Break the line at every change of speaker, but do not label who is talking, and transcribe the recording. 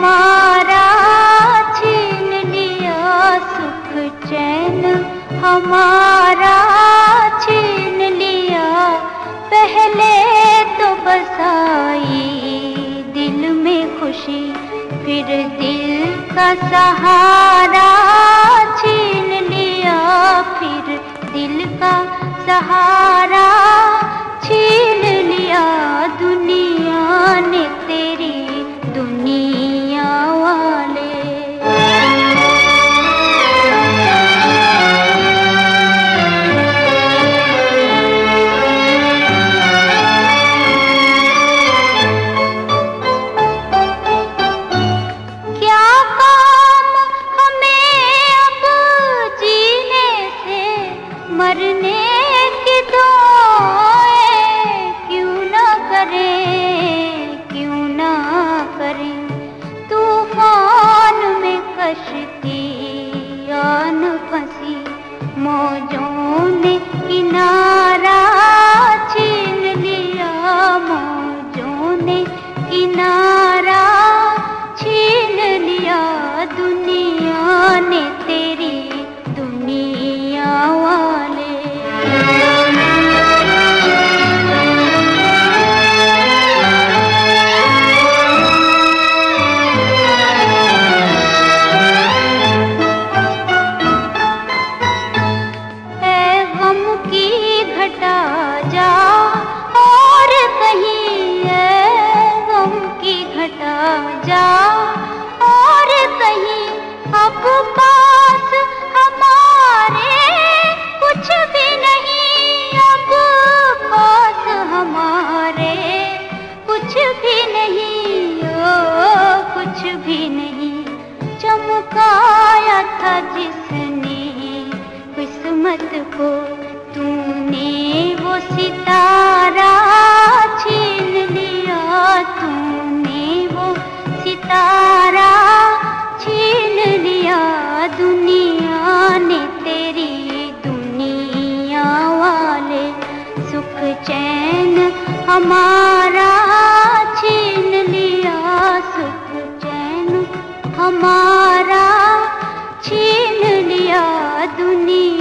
हमारा छीन लिया सुख चैन, हमारा छीन लिया। पहले तो बसाई दिल में खुशी, फिर दिल का सहारा मौजों ने हिम्मत को तूने वो सितारा छीन लिया। तूने वो सितारा छीन लिया। दुनिया ने तेरी दुनिया वाले सुख चैन हमारा छीन लिया। सुख चैन हमारा छीन लिया। दुनिया